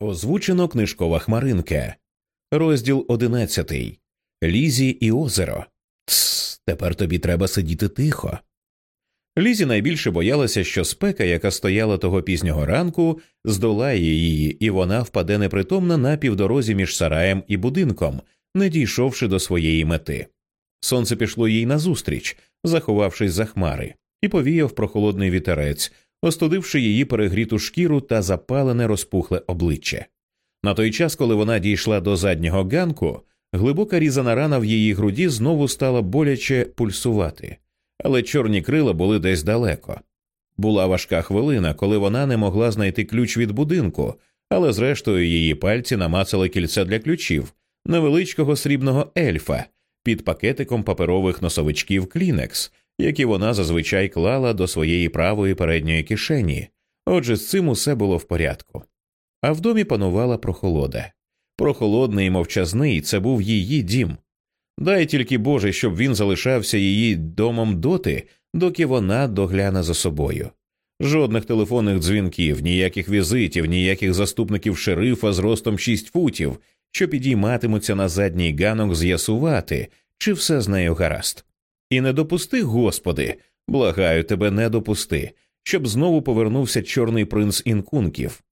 Озвучено книжкова хмаринка, розділ одинадцятий. Лізі і озеро. Тсс, тепер тобі треба сидіти тихо. Лізі найбільше боялася, що спека, яка стояла того пізнього ранку, здолає її, і вона впаде непритомна на півдорозі між сараєм і будинком, не дійшовши до своєї мети. Сонце пішло їй назустріч, заховавшись за хмари, і повіяв прохолодний вітерець, остудивши її перегріту шкіру та запалене розпухле обличчя. На той час, коли вона дійшла до заднього ганку, глибока різана рана в її груді знову стала боляче пульсувати, але чорні крила були десь далеко. Була важка хвилина, коли вона не могла знайти ключ від будинку, але зрештою її пальці намацали кільце для ключів, невеличкого срібного ельфа під пакетиком паперових носовичків Клінекс, які вона зазвичай клала до своєї правої передньої кишені. Отже, з цим усе було в порядку. А в домі панувала прохолода. Прохолодний і мовчазний це був її дім. Дай тільки Боже, щоб він залишався її домом доти, доки вона догляне за собою. Жодних телефонних дзвінків, ніяких візитів, ніяких заступників шерифа з ростом шість футів, що підійматимуться на задній ганок з'ясувати, чи все з нею гаразд. І не допусти, Господи, благаю тебе, не допусти, щоб знову повернувся чорний принц інкунків.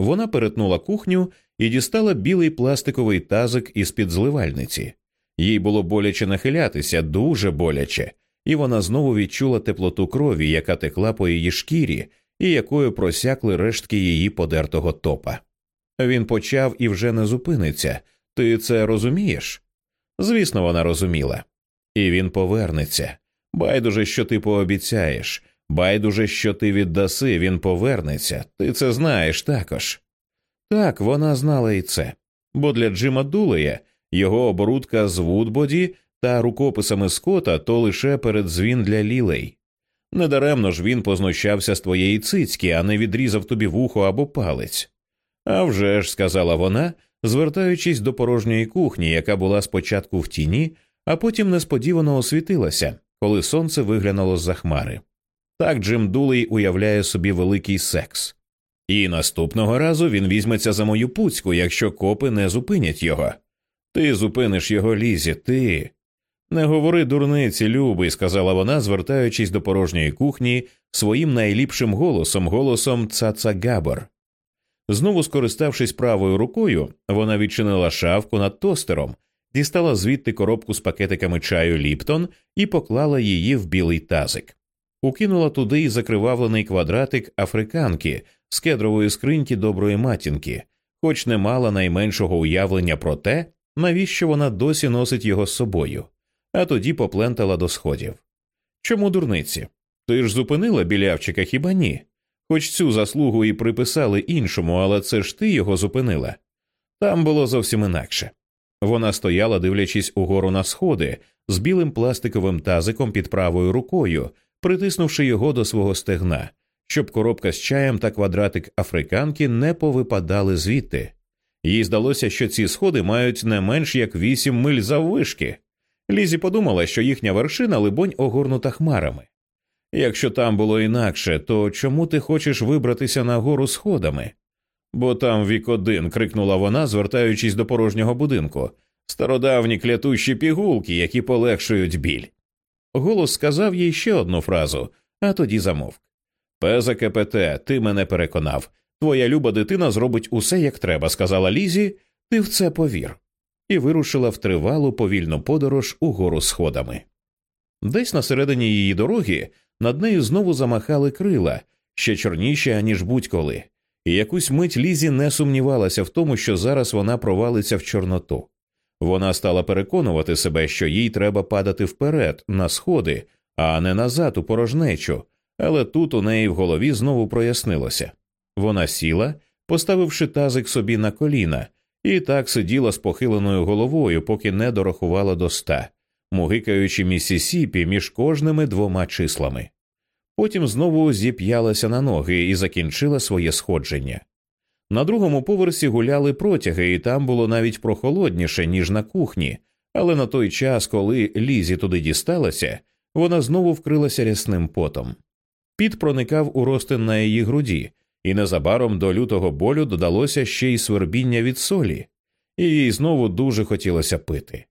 Вона перетнула кухню і дістала білий пластиковий тазик із під зливальниці. Їй було боляче нахилятися, дуже боляче, і вона знову відчула теплоту крові, яка текла по її шкірі, і якою просякли рештки її подертого топа. Він почав і вже не зупиниться. Ти це розумієш? Звісно, вона розуміла. І він повернеться. Байдуже, що ти пообіцяєш, байдуже, що ти віддаси, він повернеться. Ти це знаєш також. Так, вона знала і це. Бо для Джима Дулея його оборудка з Вудбоді та рукописами Скота то лише передзвін для лілей. Недаремно ж він познущався з твоєї цицьки, а не відрізав тобі вухо або палець. «А вже ж», – сказала вона, звертаючись до порожньої кухні, яка була спочатку в тіні, а потім несподівано освітилася, коли сонце виглянуло з за хмари. Так Джим Дулей уявляє собі великий секс. І наступного разу він візьметься за мою пуцьку, якщо копи не зупинять його. Ти зупиниш його лізі, ти. Не говори дурниці, любий, сказала вона, звертаючись до порожньої кухні своїм найліпшим голосом, голосом Цаца Габор. Знову скориставшись правою рукою, вона відчинила шавку над тостером, дістала звідти коробку з пакетиками чаю Ліптон і поклала її в білий тазик. Укинула туди й закривавлений квадратик африканки з кедрової скриньки доброї матінки, хоч не мала найменшого уявлення про те, навіщо вона досі носить його з собою, а тоді поплентала до сходів. Чому дурниці? Ти ж зупинила білявчика хіба ні? Хоч цю заслугу і приписали іншому, але це ж ти його зупинила. Там було зовсім інакше. Вона стояла, дивлячись угору на сходи, з білим пластиковим тазиком під правою рукою, притиснувши його до свого стегна, щоб коробка з чаєм та квадратик африканки не повипадали звідти. Їй здалося, що ці сходи мають не менш як вісім миль заввишки. Лізі подумала, що їхня вершина, либонь, огорнута хмарами. Якщо там було інакше, то чому ти хочеш вибратися на гору сходами? Бо там вік один, крикнула вона, звертаючись до порожнього будинку. Стародавні клятущі пігулки, які полегшують біль. Голос сказав їй ще одну фразу, а тоді замовк. Пеза КПТ, ти мене переконав. Твоя люба дитина зробить усе як треба, сказала Лізі, ти в це повір, і вирушила в тривалу повільну подорож угору сходами. Десь на середині її дороги над нею знову замахали крила, ще чорніші, аніж будь-коли, і якусь мить Лізі не сумнівалася в тому, що зараз вона провалиться в Чорноту. Вона стала переконувати себе, що їй треба падати вперед, на сходи, а не назад у порожнечу, але тут у неї в голові знову прояснилося. Вона сіла, поставивши тазик собі на коліна, і так сиділа з похиленою головою, поки не дорахувала до ста, мугикаючи Міссісіпі між кожними двома числами. Потім знову зіп'ялася на ноги і закінчила своє сходження. На другому поверсі гуляли протяги, і там було навіть прохолодніше, ніж на кухні, але на той час, коли Лізі туди дісталася, вона знову вкрилася рясним потом. Піт проникав у ростин на її груді, і незабаром до лютого болю додалося ще й свербіння від солі, і їй знову дуже хотілося пити.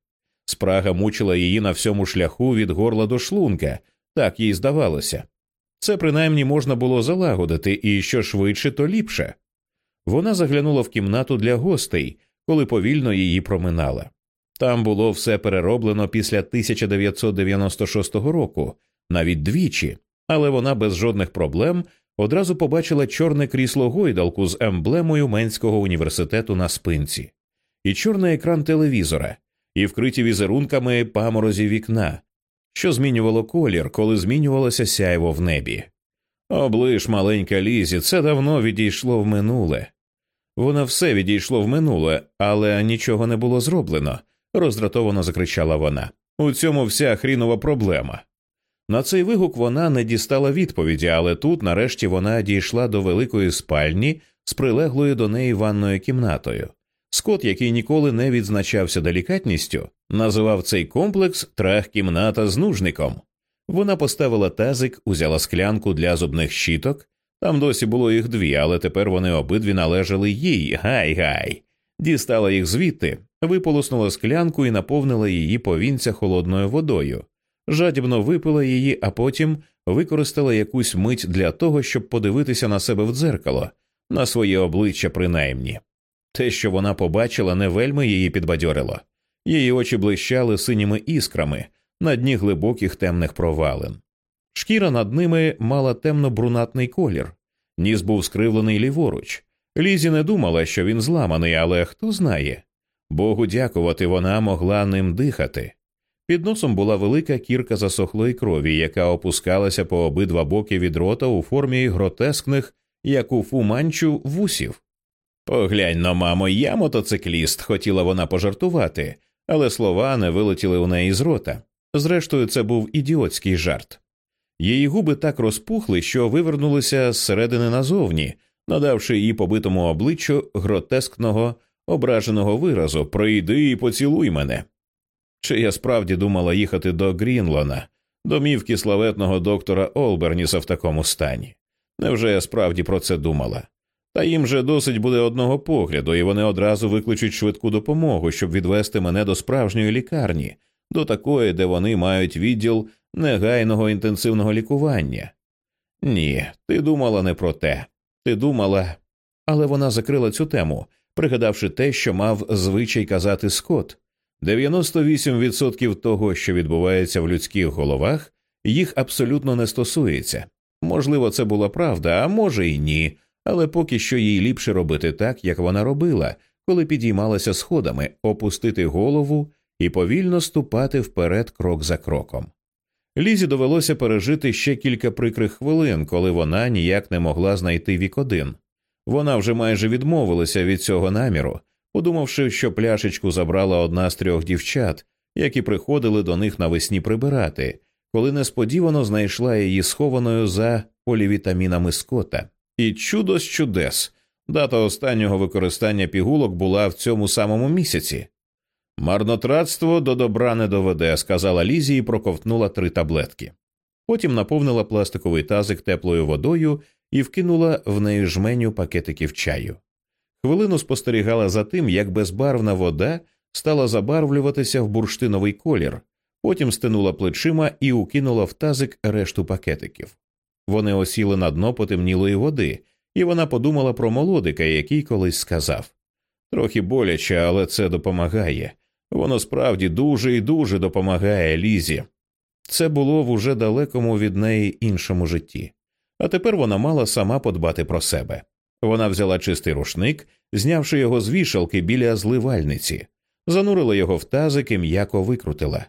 Спрага мучила її на всьому шляху від горла до шлунка, так їй здавалося. Це принаймні можна було залагодити, і що швидше, то ліпше. Вона заглянула в кімнату для гостей, коли повільно її проминала. Там було все перероблено після 1996 року, навіть двічі, але вона без жодних проблем одразу побачила чорне крісло гойдалку з емблемою Менського університету на спинці, і чорний екран телевізора, і вкриті візерунками паморозі вікна, що змінювало колір, коли змінювалося сяйво в небі. Облиш, маленька Лізі, це давно відійшло в минуле. Воно все відійшло в минуле, але нічого не було зроблено, роздратовано закричала вона. У цьому вся хрінова проблема. На цей вигук вона не дістала відповіді, але тут, нарешті, вона дійшла до великої спальні з прилеглою до неї ванною кімнатою. Скот, який ніколи не відзначався делікатністю, називав цей комплекс трах кімната з нужником. Вона поставила тазик, узяла склянку для зубних щіток. Там досі було їх дві, але тепер вони обидві належали їй. Гай гай. Дістала їх звідти, виполоснула склянку і наповнила її повінця холодною водою. Жадібно випила її, а потім використала якусь мить для того, щоб подивитися на себе в дзеркало, на своє обличчя принаймні. Те, що вона побачила, не вельми її підбадьорило. Її очі блищали синіми іскрами на дні глибоких темних провалин. Шкіра над ними мала темно-брунатний колір, ніс був скривлений ліворуч. Лізі не думала, що він зламаний, але хто знає. Богу дякувати, вона могла ним дихати. Під носом була велика кірка засохлої крові, яка опускалася по обидва боки від рота у формі гротескних, як у фуманчу, вусів. Поглянь но, мамо, я мотоцикліст, хотіла вона пожартувати, але слова не вилетіли у неї з рота. Зрештою, це був ідіотський жарт. Її губи так розпухли, що вивернулися зсередини назовні, надавши її побитому обличчю гротескного, ображеного виразу Пройди і поцілуй мене. Чи я справді думала їхати до Грінлона, домівки славетного доктора Олберніса в такому стані? Невже я справді про це думала? Та їм же досить буде одного погляду, і вони одразу викличуть швидку допомогу, щоб відвести мене до справжньої лікарні, до такої, де вони мають відділ негайного інтенсивного лікування. Ні, ти думала не про те. Ти думала. Але вона закрила цю тему, пригадавши те, що мав звичай казати Скотт. 98% того, що відбувається в людських головах, їх абсолютно не стосується. Можливо, це була правда, а може і ні, але поки що їй ліпше робити так, як вона робила, коли підіймалася сходами, опустити голову і повільно ступати вперед крок за кроком. Лізі довелося пережити ще кілька прикрих хвилин, коли вона ніяк не могла знайти вік один. Вона вже майже відмовилася від цього наміру, подумавши, що пляшечку забрала одна з трьох дівчат, які приходили до них навесні прибирати, коли несподівано знайшла її схованою за полівітамінами скота. І чудо з чудес. Дата останнього використання пігулок була в цьому самому місяці. Марнотратство до добра не доведе, сказала Лізі і проковтнула три таблетки. Потім наповнила пластиковий тазик теплою водою і вкинула в неї жменю пакетиків чаю. Хвилину спостерігала за тим, як безбарвна вода стала забарвлюватися в бурштиновий колір, потім стинула плечима і укинула в тазик решту пакетиків. Вони осіли на дно потемнілої води, і вона подумала про молодика, який колись сказав трохи боляче, але це допомагає. Воно справді дуже і дуже допомагає Лізі. Це було в уже далекому від неї іншому житті, а тепер вона мала сама подбати про себе. Вона взяла чистий рушник, знявши його з вішалки біля зливальниці, занурила його в тазик і м'яко викрутила.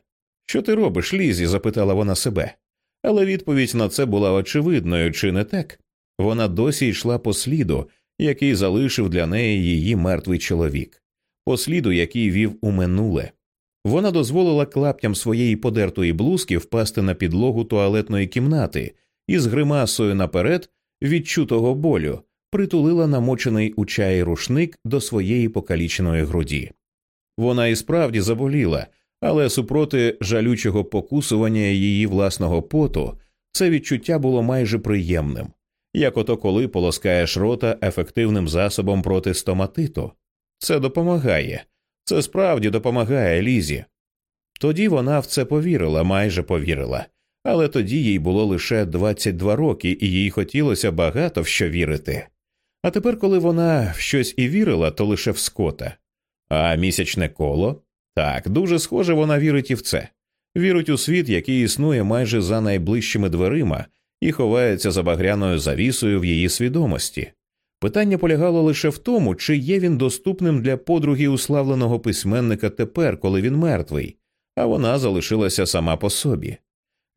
Що ти робиш, Лізі? запитала вона себе. Але відповідь на це була очевидною, чи не так? Вона досі йшла по сліду, який залишив для неї її мертвий чоловік, по сліду, який вів у минуле. Вона дозволила клаптям своєї подертої блузки впасти на підлогу туалетної кімнати і з гримасою наперед відчутого болю притулила намочений у чаї рушник до своєї покаліченої груді. Вона і справді заболіла, але супроти жалючого покусування її власного поту це відчуття було майже приємним. як ото коли полоскаєш рота ефективним засобом проти стоматиту. Це допомагає, це справді допомагає Лізі. Тоді вона в це повірила, майже повірила, але тоді їй було лише 22 роки, і їй хотілося багато в що вірити. А тепер, коли вона в щось і вірила, то лише в скота. А місячне коло так, дуже схоже, вона вірить і в це. Вірить у світ, який існує майже за найближчими дверима і ховається за багряною завісою в її свідомості. Питання полягало лише в тому, чи є він доступним для подруги уславленого письменника тепер, коли він мертвий, а вона залишилася сама по собі.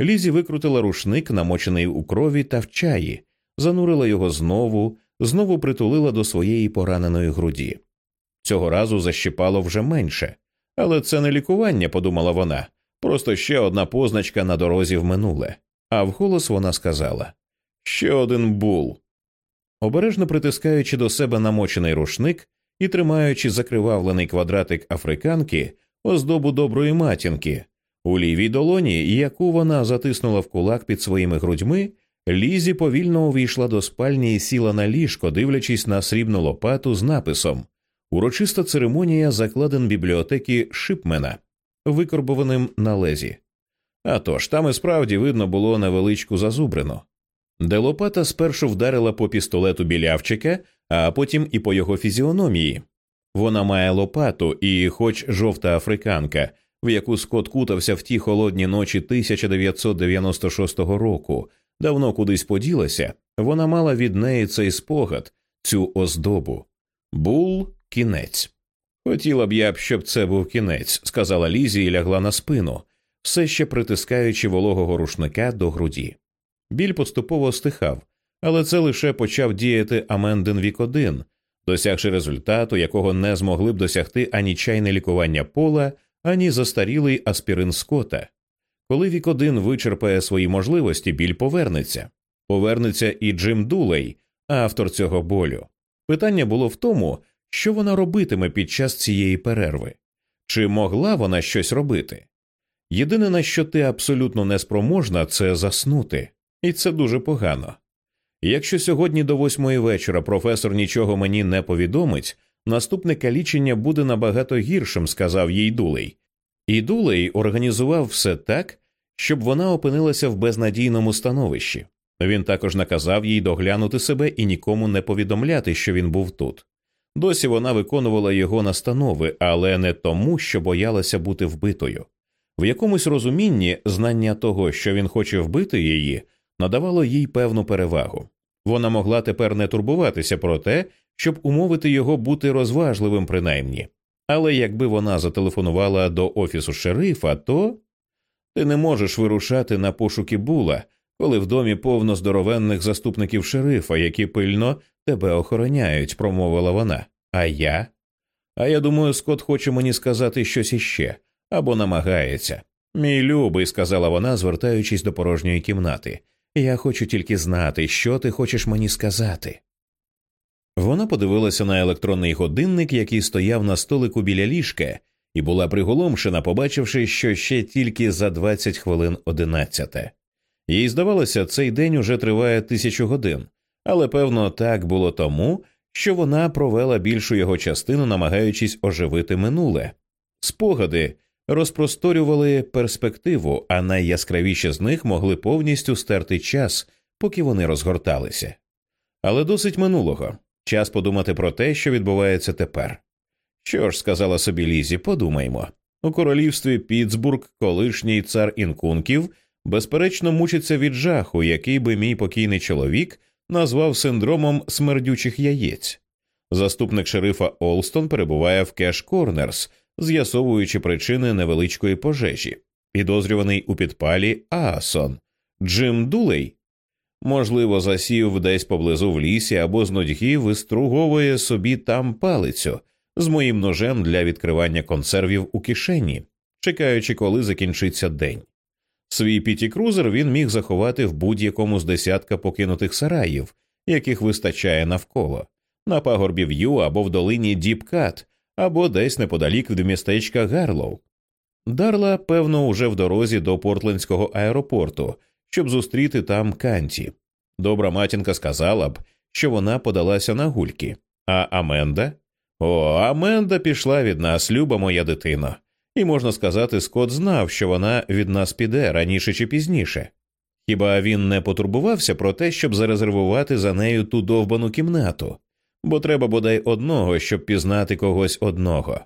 Лізі викрутила рушник, намочений у крові та в чаї, занурила його знову, знову притулила до своєї пораненої груді. Цього разу защипало вже менше, але це не лікування, подумала вона, просто ще одна позначка на дорозі в минуле. А вголос вона сказала ще один бул. Обережно притискаючи до себе намочений рушник і тримаючи закривавлений квадратик африканки, оздобу доброї матінки, у лівій долоні, яку вона затиснула в кулак під своїми грудьми, Лізі повільно увійшла до спальні і сіла на ліжко, дивлячись на срібну лопату з написом Урочиста церемонія закладен бібліотеки Шипмена, викорбованим на лезі. А тож, там і справді видно було невеличку зазубрину, де лопата спершу вдарила по пістолету білявчика, а потім і по його фізіономії. Вона має лопату, і, хоч жовта африканка, в яку Скот кутався в ті холодні ночі 1996 року, давно кудись поділася, вона мала від неї цей спогад, цю оздобу. Бул кінець. Хотіла б я щоб це був кінець, сказала Лізі і лягла на спину, все ще притискаючи вологого рушника до груді. Біль поступово стихав, але це лише почав діяти Аменден вік 1 досягши результату, якого не змогли б досягти ані чайне лікування пола, ані застарілий аспірин скота. Коли вік 1 вичерпає свої можливості, біль повернеться. Повернеться і Джим Дулей, автор цього болю. Питання було в тому, що вона робитиме під час цієї перерви, чи могла вона щось робити? Єдине, на що ти абсолютно неспроможна, це заснути, і це дуже погано. Якщо сьогодні до восьмої вечора професор нічого мені не повідомить, наступне калічення буде набагато гіршим, сказав їй Дулей. І Дулей організував все так, щоб вона опинилася в безнадійному становищі. Він також наказав їй доглянути себе і нікому не повідомляти, що він був тут. Досі вона виконувала його настанови, але не тому, що боялася бути вбитою. В якомусь розумінні знання того, що він хоче вбити її, надавало їй певну перевагу. Вона могла тепер не турбуватися про те, щоб умовити його бути розважливим, принаймні. Але якби вона зателефонувала до офісу шерифа, то ти не можеш вирушати на пошуки була, коли в домі повно здоровенних заступників шерифа, які пильно тебе охороняють, промовила вона. А я? А я думаю, Скот хоче мені сказати щось іще або намагається. Мій любий, сказала вона, звертаючись до порожньої кімнати. Я хочу тільки знати, що ти хочеш мені сказати. Вона подивилася на електронний годинник, який стояв на столику біля ліжка, і була приголомшена, побачивши, що ще тільки за 20 хвилин одинадцяте. Їй здавалося, цей день уже триває тисячу годин, але певно так було тому, що вона провела більшу його частину, намагаючись оживити минуле. Спогади розпросторювали перспективу, а найяскравіші з них могли повністю стерти час, поки вони розгорталися. Але досить минулого час подумати про те, що відбувається тепер. Що ж, сказала собі Лізі, подумаймо. У королівстві Пітсбург, колишній цар інкунків, безперечно, мучиться від жаху, який би мій покійний чоловік назвав синдромом смердючих яєць. Заступник шерифа Олстон перебуває в Кеш Корнерс, з'ясовуючи причини невеличкої пожежі, підозрюваний у підпалі Аасон, Джим Дулей. Можливо, засів десь поблизу в лісі або з нудьги виструговує собі там палицю з моїм ножем для відкривання консервів у кишені, чекаючи, коли закінчиться день. Свій піті-крузер він міг заховати в будь-якому з десятка покинутих сараїв, яких вистачає навколо, на пагорбі В'ю або в долині Діпкат, або десь неподалік від містечка Гарлоу. Дарла, певно, уже в дорозі до Портлендського аеропорту, щоб зустріти там Канті. Добра матінка сказала б, що вона подалася на гульки. А Аменда? О, Аменда пішла від нас, люба моя дитино. І можна сказати, Скот знав, що вона від нас піде раніше чи пізніше. Хіба він не потурбувався про те, щоб зарезервувати за нею ту довбану кімнату, бо треба бодай одного, щоб пізнати когось одного,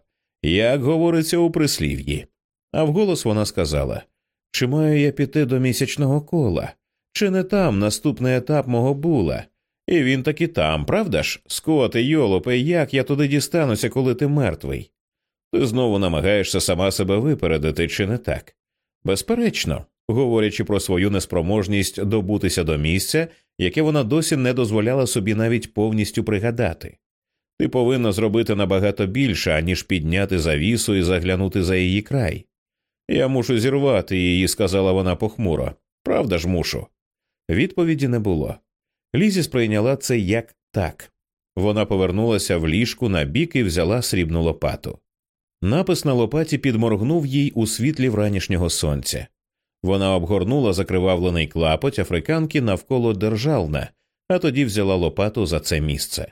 як говориться у прислів'ї. А вголос вона сказала Чи маю я піти до місячного кола? Чи не там наступний етап мого була? І він таки там, правда ж? Скоти, йолопе, як я туди дістануся, коли ти мертвий? Ти знову намагаєшся сама себе випередити, чи не так? Безперечно, говорячи про свою неспроможність добутися до місця, яке вона досі не дозволяла собі навіть повністю пригадати. Ти повинна зробити набагато більше, аніж підняти завісу і заглянути за її край. Я мушу зірвати її, сказала вона похмуро. Правда ж мушу? Відповіді не було. Лізі сприйняла це як так. Вона повернулася в ліжку на бік і взяла срібну лопату. Напис на лопаті підморгнув їй у світлі вранішнього сонця. Вона обгорнула закривавлений клапоть африканки навколо державна, а тоді взяла лопату за це місце.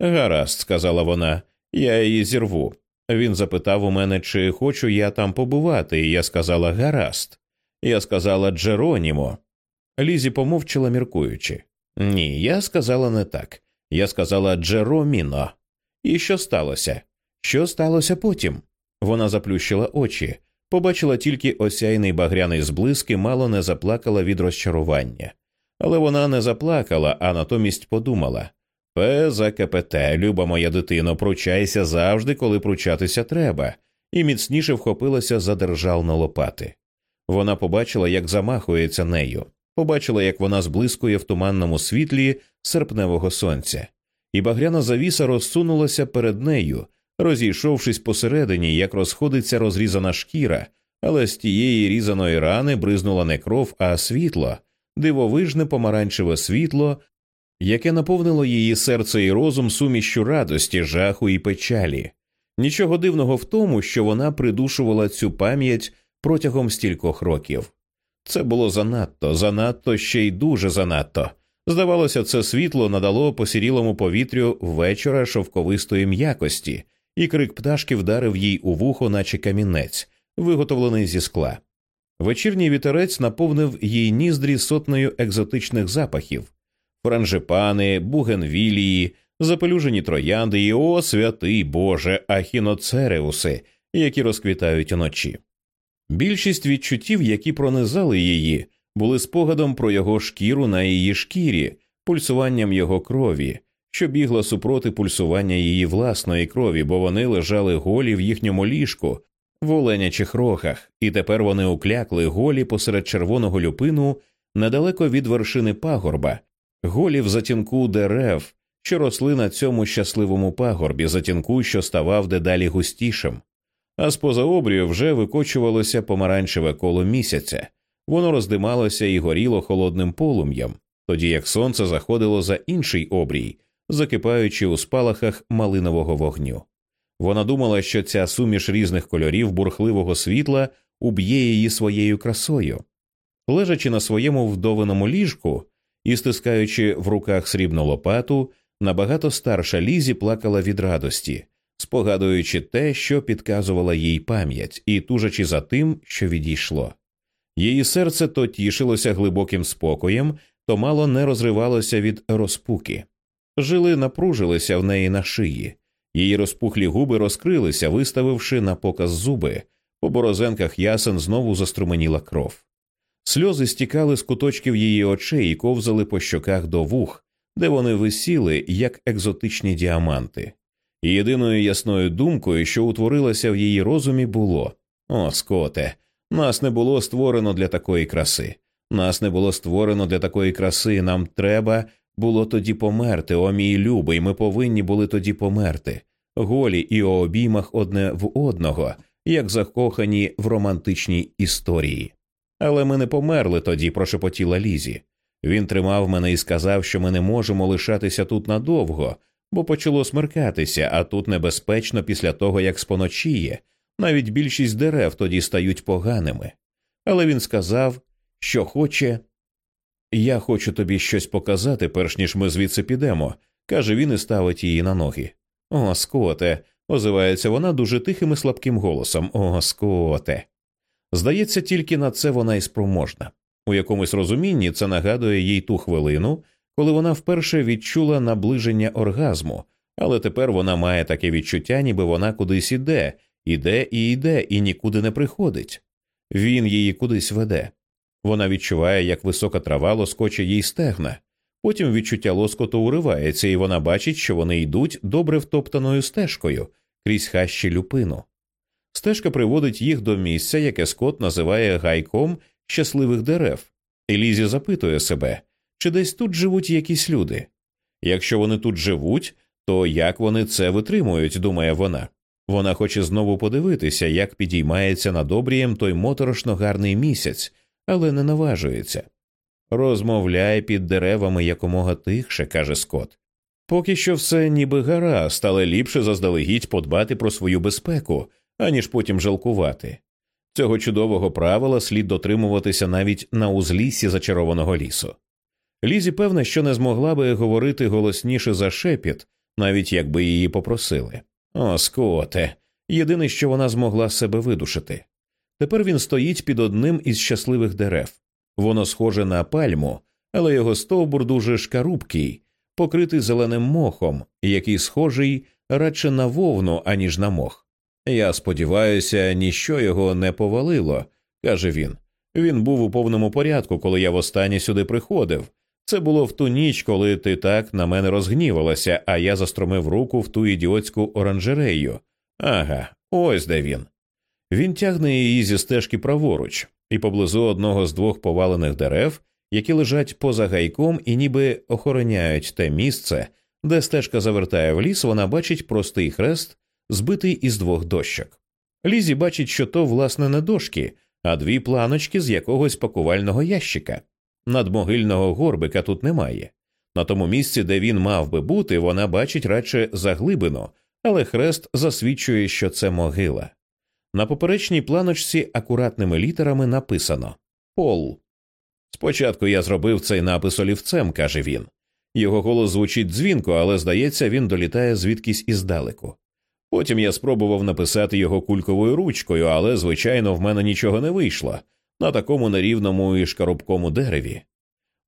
Гаразд, сказала вона, я її зірву. Він запитав у мене, чи хочу я там побувати, і я сказала гаразд. Я сказала Джеронімо. Лізі помовчала, міркуючи. Ні, я сказала не так. Я сказала Джероміно. І що сталося? Що сталося потім? Вона заплющила очі, побачила тільки осяйний багряний зблиск і мало не заплакала від розчарування. Але вона не заплакала, а натомість подумала Пе КПТ, люба моя дитино, пручайся завжди, коли пручатися треба, і міцніше вхопилася за державно лопати. Вона побачила, як замахується нею, побачила, як вона зблискує в туманному світлі серпневого сонця, і багряна завіса розсунулася перед нею, розійшовшись посередині, як розходиться розрізана шкіра, але з тієї різаної рани бризнула не кров, а світло, дивовижне помаранчеве світло, яке наповнило її серце і розум сумішчю радості, жаху і печалі. Нічого дивного в тому, що вона придушувала цю пам'ять протягом стількох років. Це було занадто, занадто ще й дуже занадто. Здавалося, це світло надало посірілому повітрю вечора шовковистої м'якості, і крик пташки вдарив їй у вухо, наче камінець, виготовлений зі скла. Вечірній вітерець наповнив їй ніздрі сотнею екзотичних запахів франжипани, бугенвілії, запелюжені троянди і о, святий Боже, ахіноцереуси, які розквітають уночі. Більшість відчуттів, які пронизали її, були спогадом про його шкіру на її шкірі, пульсуванням його крові, що бігла супроти пульсування її власної крові, бо вони лежали голі в їхньому ліжку, в оленячих рохах, і тепер вони уклякли голі посеред червоного люпину недалеко від вершини пагорба, голі в затінку дерев, що росли на цьому щасливому пагорбі, затінку, що ставав дедалі густішим. А з поза обрію вже викочувалося помаранчеве коло місяця, воно роздималося і горіло холодним полум'ям, тоді як сонце заходило за інший обрій, закипаючи у спалахах малинового вогню. Вона думала, що ця суміш різних кольорів бурхливого світла уб'є її своєю красою. Лежачи на своєму вдовиному ліжку і стискаючи в руках срібну лопату, набагато старша Лізі плакала від радості, спогадуючи те, що підказувала їй пам'ять, і тужачи за тим, що відійшло. Її серце то тішилося глибоким спокоєм, то мало не розривалося від розпуки. Жили напружилися в неї на шиї, її розпухлі губи розкрилися, виставивши на показ зуби, по борозенках ясен знову заструменіла кров. Сльози стікали з куточків її очей і ковзали по щоках до вух, де вони висіли, як екзотичні діаманти. І єдиною ясною думкою, що утворилася в її розумі, було О, скоте, нас не було створено для такої краси. Нас не було створено для такої краси. Нам треба було тоді померти, о мій любий, ми повинні були тоді померти, голі і у обіймах одне в одного, як закохані в романтичній історії. Але ми не померли тоді, прошепотіла Лізі. Він тримав мене і сказав, що ми не можемо лишатися тут надовго, бо почало смеркатися, а тут небезпечно після того, як споночіє, навіть більшість дерев тоді стають поганими. Але він сказав, що хоче, Я хочу тобі щось показати, перш ніж ми звідси підемо, каже він і ставить її на ноги. О, скоте, озивається вона дуже тихим і слабким голосом. О, скоте. Здається, тільки на це вона й спроможна. У якомусь розумінні це нагадує їй ту хвилину, коли вона вперше відчула наближення оргазму, але тепер вона має таке відчуття, ніби вона кудись іде, іде і йде, і нікуди не приходить. Він її кудись веде. Вона відчуває, як висока трава лоскоче їй стегна. Потім відчуття лоскоту уривається, і вона бачить, що вони йдуть добре втоптаною стежкою крізь хащі люпину. Стежка приводить їх до місця, яке Скот називає гайком щасливих дерев, і Лізі запитує себе, чи десь тут живуть якісь люди. Якщо вони тут живуть, то як вони це витримують, думає вона. Вона хоче знову подивитися, як підіймається над обрієм той моторошно гарний місяць, але не наважується. Розмовляй під деревами якомога тихше, каже Скот. Поки що все ніби гаразд, але ліпше заздалегідь подбати про свою безпеку, аніж потім жалкувати. Цього чудового правила слід дотримуватися навіть на узліссі зачарованого лісу. Лізі певна, що не змогла би говорити голосніше за шепіт, навіть якби її попросили. О, скоте, єдине, що вона змогла себе видушити. Тепер він стоїть під одним із щасливих дерев. Воно схоже на пальму, але його стовбур дуже шкарубкий, покритий зеленим мохом, який схожий радше на вовну, аніж на мох. Я сподіваюся, ніщо його не повалило, каже він. Він був у повному порядку, коли я востаннє сюди приходив. Це було в ту ніч, коли ти так на мене розгнівалася, а я застромив руку в ту ідіотську оранжерею. Ага, ось де він. Він тягне її зі стежки праворуч, і поблизу одного з двох повалених дерев, які лежать поза гайком і ніби охороняють те місце, де стежка завертає в ліс, вона бачить простий хрест, збитий із двох дощок. Лізі бачить, що то, власне, не дошки, а дві планочки з якогось пакувального ящика. Надмогильного горбика тут немає. На тому місці, де він мав би бути, вона бачить радше заглибину, але хрест засвідчує, що це могила. На поперечній планочці акуратними літерами написано Пол. Спочатку я зробив цей напис олівцем, каже він. Його голос звучить дзвінко, але здається, він долітає звідкись іздалеку. Потім я спробував написати його кульковою ручкою, але, звичайно, в мене нічого не вийшло на такому нерівному і шкарубкому дереві.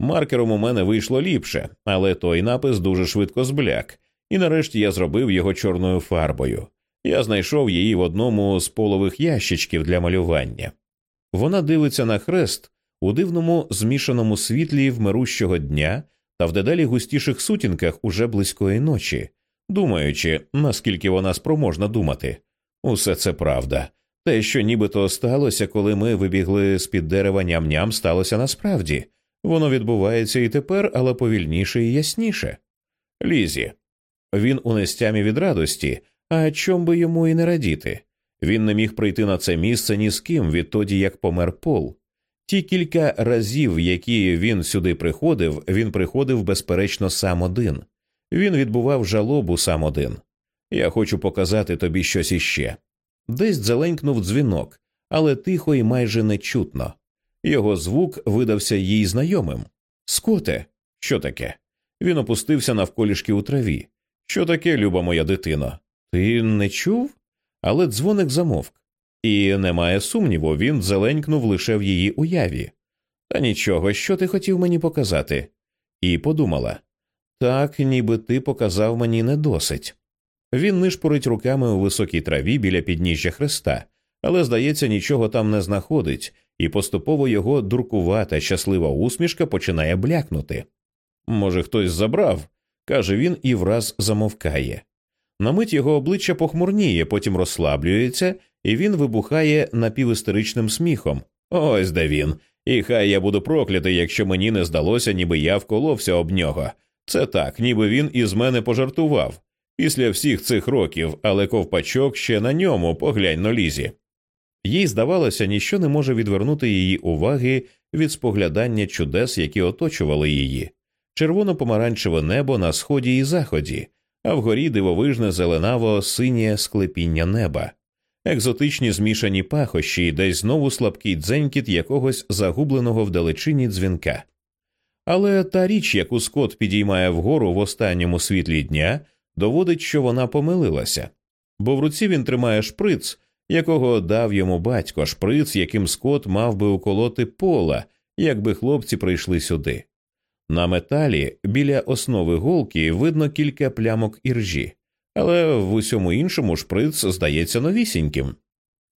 Маркером у мене вийшло ліпше, але той напис дуже швидко збляк, і нарешті я зробив його чорною фарбою. Я знайшов її в одному з полових ящичків для малювання. Вона дивиться на хрест у дивному змішаному світлі вмирущого дня та в дедалі густіших сутінках уже близької ночі, думаючи, наскільки вона спроможна думати. Усе це правда. Те, що нібито сталося, коли ми вибігли з під дерева ням-ням, сталося насправді. Воно відбувається і тепер, але повільніше і ясніше. Лізі. Він у нестямі від радості, а чом би йому і не радіти? Він не міг прийти на це місце ні з ким відтоді, як помер Пол. Ті кілька разів, які він сюди приходив, він приходив, безперечно, сам один. Він відбував жалобу сам один. Я хочу показати тобі щось іще. Десь дзеленькнув дзвінок, але тихо і майже нечутно. Його звук видався їй знайомим. Скоте, що таке? Він опустився навколішки у траві. Що таке, люба моя дитино? Ти не чув? Але дзвоник замовк, і немає сумніву, він зеленькнув лише в її уяві. Та нічого, що ти хотів мені показати? І подумала так, ніби ти показав мені не досить. Він нишпорить руками у високій траві біля підніжжя хреста, але, здається, нічого там не знаходить, і поступово його дуркувата, щаслива усмішка починає блякнути. Може, хтось забрав, каже він і враз замовкає. На мить його обличчя похмурніє, потім розслаблюється, і він вибухає напівістеричним сміхом. Ось де він. І хай я буду проклятий, якщо мені не здалося, ніби я вколовся об нього. Це так, ніби він із мене пожартував. Після всіх цих років, але ковпачок ще на ньому, поглянь на лізі. Їй здавалося, ніщо не може відвернути її уваги від споглядання чудес, які оточували її, червоно помаранчеве небо на сході і заході, а вгорі дивовижне зеленаво синє склепіння неба, екзотичні змішані пахощі десь знову слабкий дзенькіт якогось загубленого вдалечині дзвінка. Але та річ, яку Скот підіймає вгору в останньому світлі дня, доводить, що вона помилилася, бо в руці він тримає шприц, якого дав йому батько, шприц, яким Скот мав би уколоти пола, якби хлопці прийшли сюди. На металі біля основи голки видно кілька плямок іржі, але в усьому іншому шприц здається новісіньким.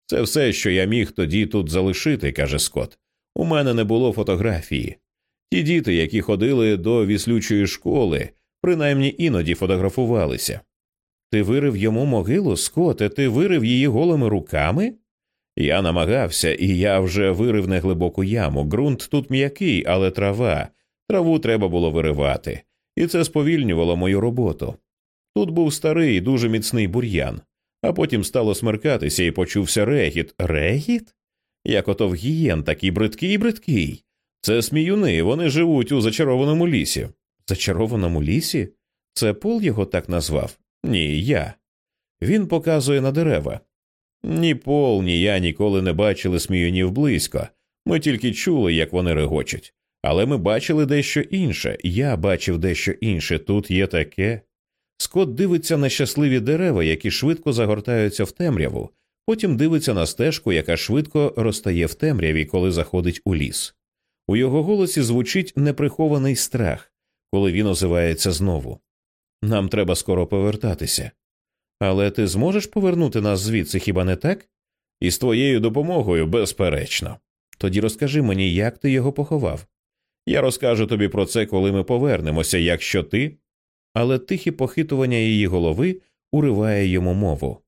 Це все, що я міг тоді тут залишити, каже Скот. У мене не було фотографії. Ті діти, які ходили до віслючої школи, принаймні іноді фотографувалися. Ти вирив йому могилу, Скоте, ти вирив її голими руками? Я намагався, і я вже вирив неглибоку яму. Ґрунт тут м'який, але трава. Траву треба було виривати, і це сповільнювало мою роботу. Тут був старий, дуже міцний бур'ян, а потім стало смеркатися і почувся регіт. Регіт? Як ото в гієн, такий бридкий бридкий. Це сміюни, вони живуть у зачарованому лісі. Зачарованому лісі? Це Пол його так назвав? Ні, я. Він показує на дерева. Ні Пол, ні я ніколи не бачили сміюнів близько. Ми тільки чули, як вони регочуть. Але ми бачили дещо інше. Я бачив дещо інше. Тут є таке. Скот дивиться на щасливі дерева, які швидко загортаються в темряву, потім дивиться на стежку, яка швидко розтає в темряві, коли заходить у ліс. У його голосі звучить неприхований страх, коли він озивається знову. Нам треба скоро повертатися. Але ти зможеш повернути нас звідси хіба не так? І з твоєю допомогою, безперечно. Тоді розкажи мені, як ти його поховав. Я розкажу тобі про це, коли ми повернемося, якщо ти. Але тихе похитування її голови уриває йому мову.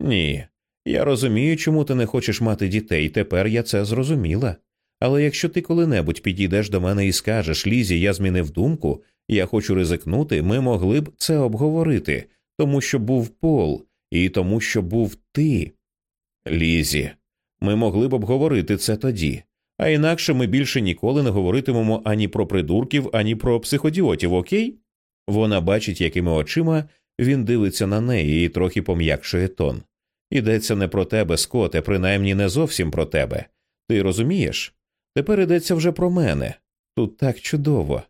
Ні, я розумію, чому ти не хочеш мати дітей, тепер я це зрозуміла. Але якщо ти коли-небудь підійдеш до мене і скажеш Лізі, я змінив думку, я хочу ризикнути, ми могли б це обговорити, тому що був Пол, і тому, що був ти. Лізі, ми могли б обговорити це тоді, а інакше ми більше ніколи не говоритимемо ані про придурків, ані про психодіотів, окей? Вона бачить, якими очима він дивиться на неї і трохи пом'якшує тон. Ідеться не про тебе, Скоте, принаймні не зовсім про тебе. Ти розумієш? Тепер йдеться вже про мене. Тут так чудово.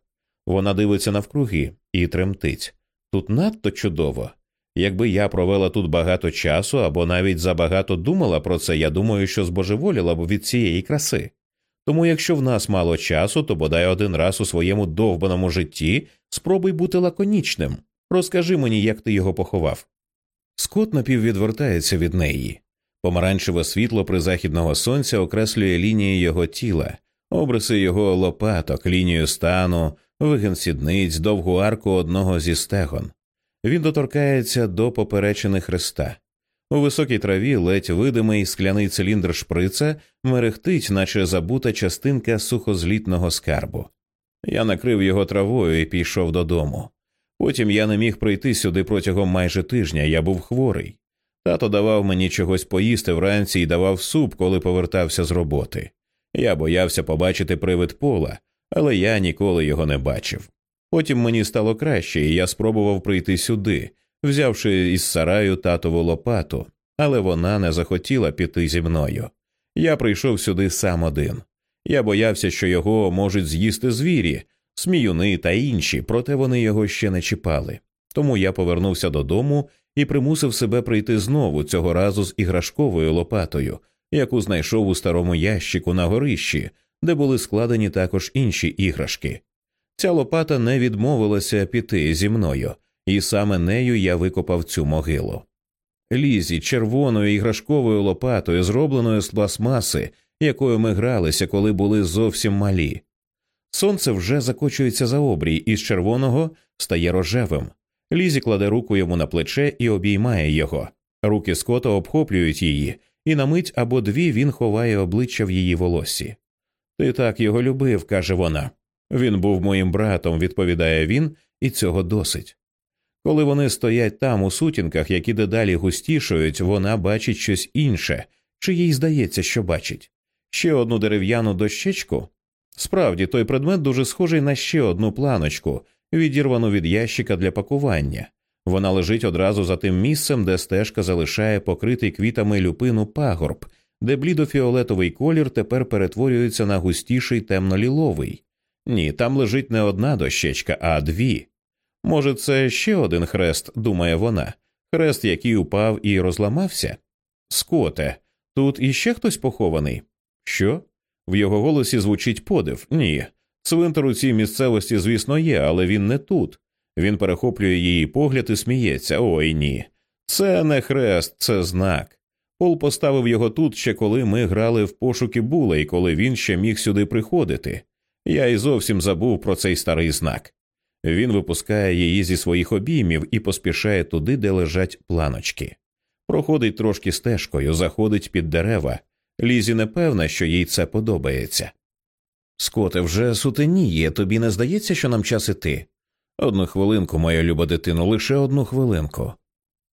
Вона дивиться навкруги і тремтить. Тут надто чудово. Якби я провела тут багато часу або навіть забагато думала про це, я думаю, що збожеволіла б від цієї краси. Тому якщо в нас мало часу, то бодай один раз у своєму довбаному житті спробуй бути лаконічним. Розкажи мені, як ти його поховав. Скот напіввідвертається від неї. Помаранчеве світло призахідного сонця окреслює лінії його тіла, обриси його лопаток, лінію стану, вигин сідниць, довгу арку одного зі стегон. Він доторкається до поперечини хреста. У високій траві ледь видимий скляний циліндр шприца мерехтить, наче забута частинка сухозлітного скарбу. Я накрив його травою і пішов додому. Потім я не міг прийти сюди протягом майже тижня, я був хворий. Тато давав мені чогось поїсти вранці і давав суп, коли повертався з роботи. Я боявся побачити привид пола, але я ніколи його не бачив. Потім мені стало краще, і я спробував прийти сюди, взявши із сараю татову лопату, але вона не захотіла піти зі мною. Я прийшов сюди сам один. Я боявся, що його можуть з'їсти звірі, сміюни та інші, проте вони його ще не чіпали. Тому я повернувся додому і примусив себе прийти знову, цього разу з іграшковою лопатою, яку знайшов у старому ящику на горищі, де були складені також інші іграшки. Ця лопата не відмовилася піти зі мною, і саме нею я викопав цю могилу. Лізі червоною іграшковою лопатою, зробленою з пластмаси, якою ми гралися, коли були зовсім малі. Сонце вже закочується за обрій, і з червоного стає рожевим. Лізі кладе руку йому на плече і обіймає його. Руки скота обхоплюють її, і на мить або дві він ховає обличчя в її волосі. Ти так його любив, каже вона. Він був моїм братом, відповідає він, і цього досить. Коли вони стоять там у сутінках, які дедалі густішують, вона бачить щось інше, чи їй здається, що бачить ще одну дерев'яну дощечку. Справді, той предмет дуже схожий на ще одну планочку, відірвану від ящика для пакування. Вона лежить одразу за тим місцем, де стежка залишає покритий квітами люпину пагорб, де блідофіолетовий колір тепер перетворюється на густіший темно-ліловий. Ні, там лежить не одна дощечка, а дві. Може, це ще один хрест, думає вона, хрест, який упав і розламався? Скоте, тут іще хтось похований? Що? В його голосі звучить подив. Ні. Цвинтар у цій місцевості, звісно, є, але він не тут. Він перехоплює її погляд і сміється. Ой ні. Це не хрест, це знак. Пол поставив його тут ще коли ми грали в пошуки була і коли він ще міг сюди приходити. Я й зовсім забув про цей старий знак. Він випускає її зі своїх обіймів і поспішає туди, де лежать планочки. Проходить трошки стежкою, заходить під дерева. Лізі не певна, що їй це подобається. Скоте, вже сутеніє, тобі не здається, що нам час іти? Одну хвилинку, моя люба дитино, лише одну хвилинку.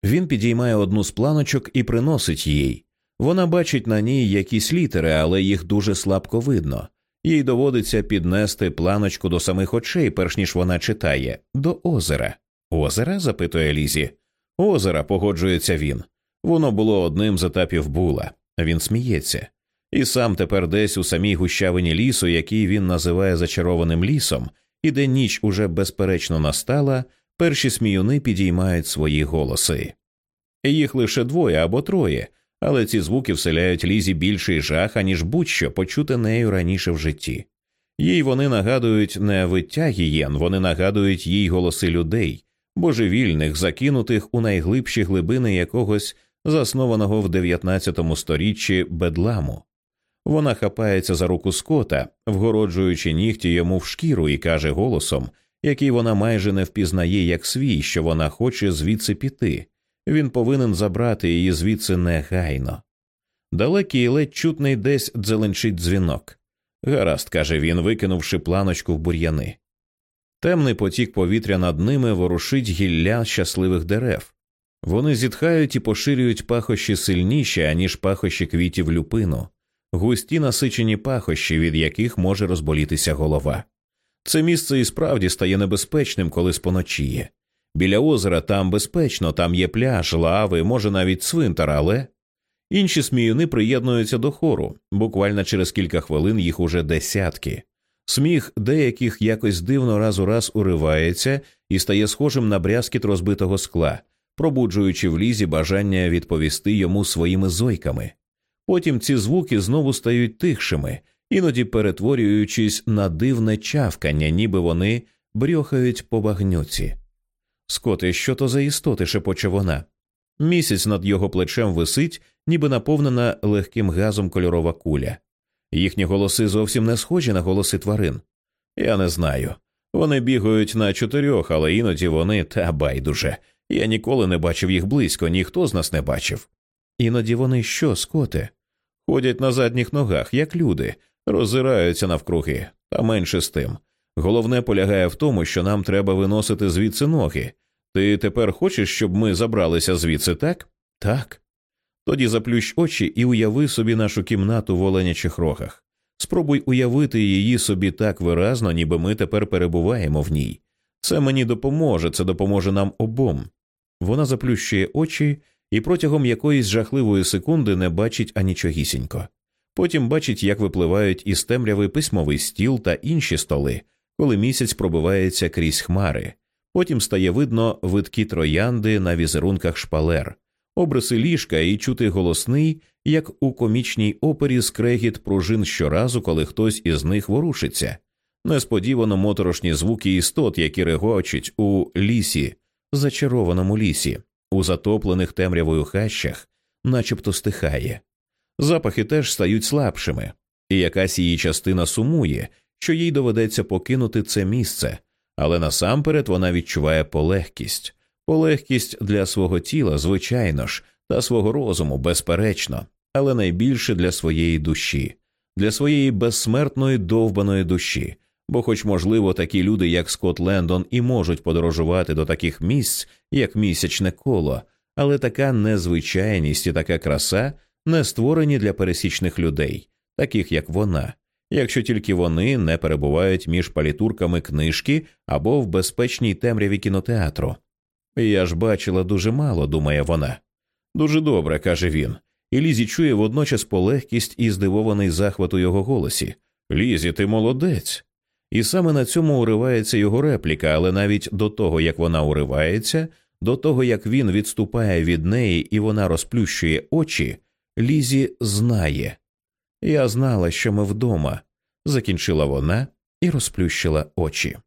Він підіймає одну з планочок і приносить їй. Вона бачить на ній якісь літери, але їх дуже слабко видно. Їй доводиться піднести планочку до самих очей, перш ніж вона читає, до озера. Озера? запитує Лізі. Озера, погоджується він. Воно було одним з етапів була. Він сміється. І сам тепер десь у самій гущавині лісу, який він називає зачарованим лісом, і де ніч уже безперечно настала, перші сміюни підіймають свої голоси. Їх лише двоє або троє, але ці звуки вселяють лізі більший жах, аніж будь-що почути нею раніше в житті. Їй вони нагадують не виття гієн, вони нагадують їй голоси людей, божевільних, закинутих у найглибші глибини якогось заснованого в 19 сторіччі бедламу. Вона хапається за руку скота, вгороджуючи нігті йому в шкіру, і каже голосом, який вона майже не впізнає як свій, що вона хоче звідси піти. Він повинен забрати її звідси негайно. Далекий ледь чутний десь дзеленчить дзвінок. Гаразд, каже він, викинувши планочку в бур'яни. Темний потік повітря над ними ворушить гілля щасливих дерев. Вони зітхають і поширюють пахощі сильніші, аніж пахощі квітів люпину, густі насичені пахощі, від яких може розболітися голова. Це місце і справді стає небезпечним, коли споночіє. Біля озера там безпечно, там є пляж, лави, може навіть цвинтар, але інші сміюни приєднуються до хору. Буквально через кілька хвилин їх уже десятки. Сміх деяких якось дивно раз у раз уривається і стає схожим на брязкіт розбитого скла, пробуджуючи в лізі бажання відповісти йому своїми зойками. Потім ці звуки знову стають тихшими, іноді перетворюючись на дивне чавкання, ніби вони брьохають по багнюці. Скоти, що то за істоти, шепоче вона. Місяць над його плечем висить, ніби наповнена легким газом кольорова куля. Їхні голоси зовсім не схожі на голоси тварин. Я не знаю. Вони бігають на чотирьох, але іноді вони та байдуже. Я ніколи не бачив їх близько, ніхто з нас не бачив. Іноді вони що, скоти? Ходять на задніх ногах, як люди, роззираються навкруги, та менше з тим. Головне полягає в тому, що нам треба виносити звідси ноги. Ти тепер хочеш, щоб ми забралися звідси, так? Так. Тоді заплющ очі і уяви собі нашу кімнату в оленячих рогах. Спробуй уявити її собі так виразно, ніби ми тепер перебуваємо в ній. Це мені допоможе, це допоможе нам обом. Вона заплющує очі і протягом якоїсь жахливої секунди не бачить анічогісінько. Потім бачить, як випливають із темряви письмовий стіл та інші столи, коли місяць пробивається крізь хмари. Потім стає видно видкі троянди на візерунках шпалер, обриси ліжка і чути голосний, як у комічній опері скрегіт пружин щоразу, коли хтось із них ворушиться. Несподівано моторошні звуки істот, які регочуть у лісі, зачарованому лісі, у затоплених темрявою хащах, начебто стихає. Запахи теж стають слабшими, і якась її частина сумує, що їй доведеться покинути це місце, але насамперед вона відчуває полегкість, полегкість для свого тіла, звичайно ж, та свого розуму, безперечно, але найбільше для своєї душі, для своєї безсмертної довбаної душі. Бо, хоч, можливо, такі люди, як Скотт Лендон, і можуть подорожувати до таких місць, як місячне коло, але така незвичайність і така краса не створені для пересічних людей, таких як вона, якщо тільки вони не перебувають між палітурками книжки або в безпечній темряві кінотеатру. Я ж бачила дуже мало, думає вона. Дуже добре, каже він, і Лізі чує водночас полегкість і здивований захват у його голосі. Лізі, ти молодець. І саме на цьому уривається його репліка, але навіть до того, як вона уривається, до того як він відступає від неї і вона розплющує очі, Лізі знає я знала, що ми вдома, закінчила вона і розплющила очі.